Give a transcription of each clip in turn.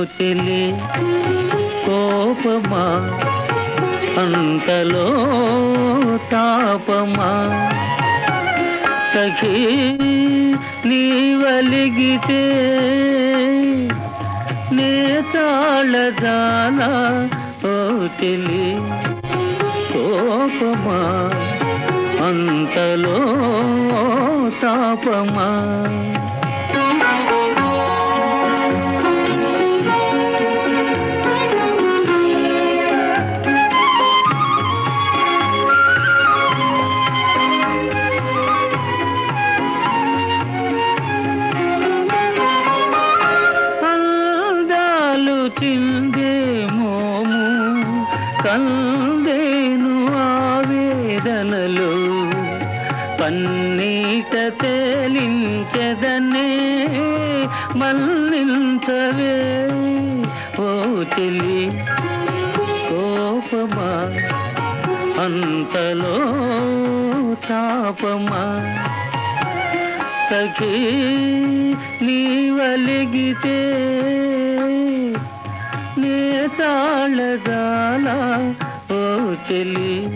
చెలి కోపమా అంతలో తాపమా? సఖీ నీవలిగితే నే తాళదానా ఓ చెలి కోపమా అంతలో తాపమా? చిందేమోము కందేను ఆవేదనలు పన్నీట తేలించదనే మల్లించవే ఓ చెలి కోపమా? అంతలో తాపమా? సఖీ నీవలిగితే చెలి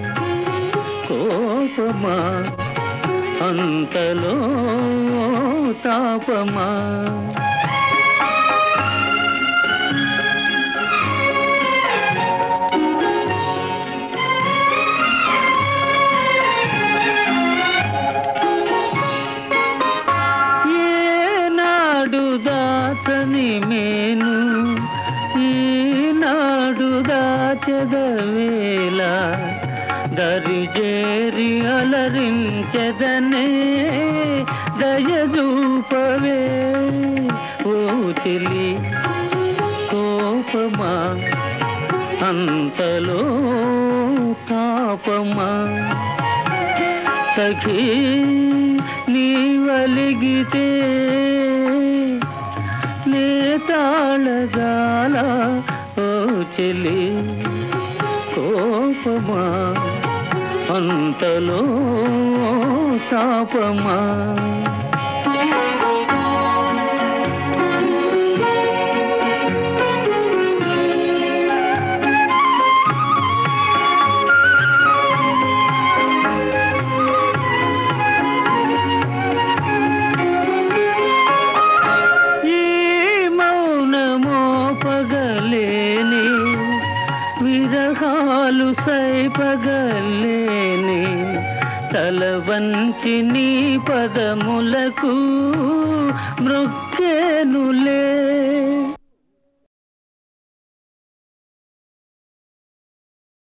కోపమా? అంతలో తాపమా? ఏనాడు దాచని మేను ఈనాడు దాచదవేళ దరిజేరి అలరించదనే దయజూపవే ఓ చెలి కోపమా అంతలో తాపమా. సఖీ నీవలిగితే నే తాళగాల ఓ చెలి పాపమా? అంతలో తాపమా విరహాలు సైపగలేని తల వంచి నీ పదములకు మృక్కేనులే